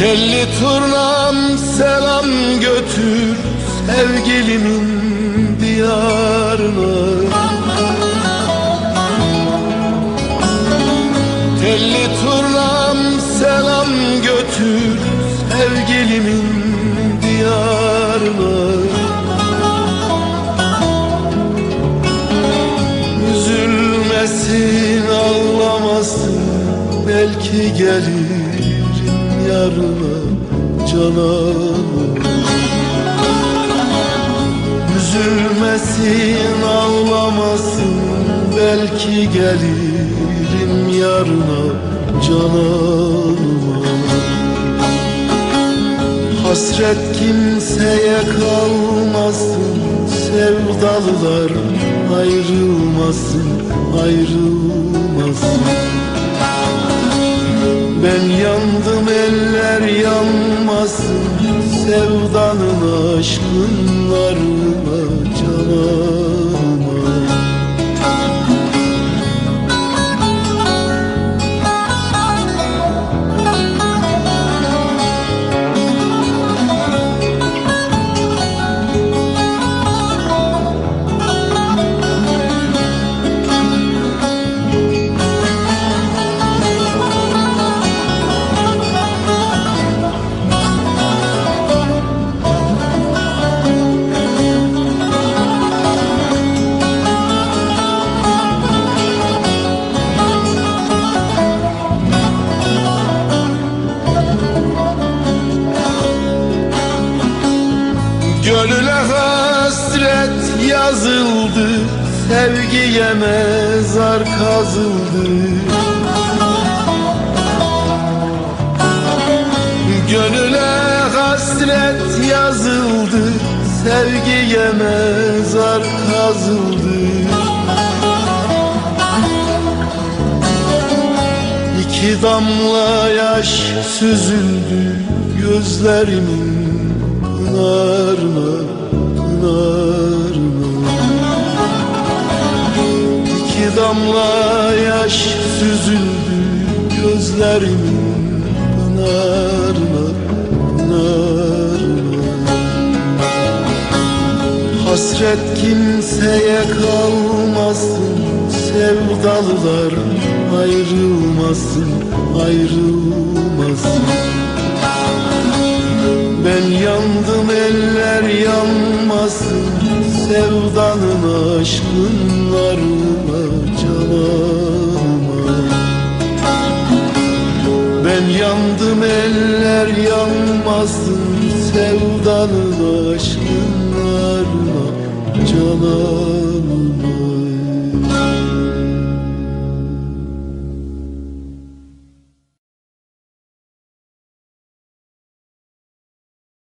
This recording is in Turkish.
Telli turnam selam götür sevgilimin diyarına. Telli turnam selam götür sevgilimin diyarına. Üzülmesin ağlamasın belki gelirim yarına cananım. Üzülmesin ağlamasın belki gelirim yarına cananıma Hasret kimseye kalmasın Sevdalılar ayrılmasın Ayrılmasın Sevdanın aşkın varına canıma Gönüle hasret yazıldı Sevgiye mezar kazıldı. Gönüle hasret yazıldı Sevgiye mezar kazıldı. İki damla yaş süzüldü gözlerimin pınarına, pınarına İki damla yaş süzüldü gözlerimin pınarına, pınarına Hasret kimseye kalmasın Sevdalılar ayrılmasın, ayrılmasın Eller yanmasın sevdanın aşkın arma canıma. Ben yandım eller yanmasın sevdanın aşkın arma canıma.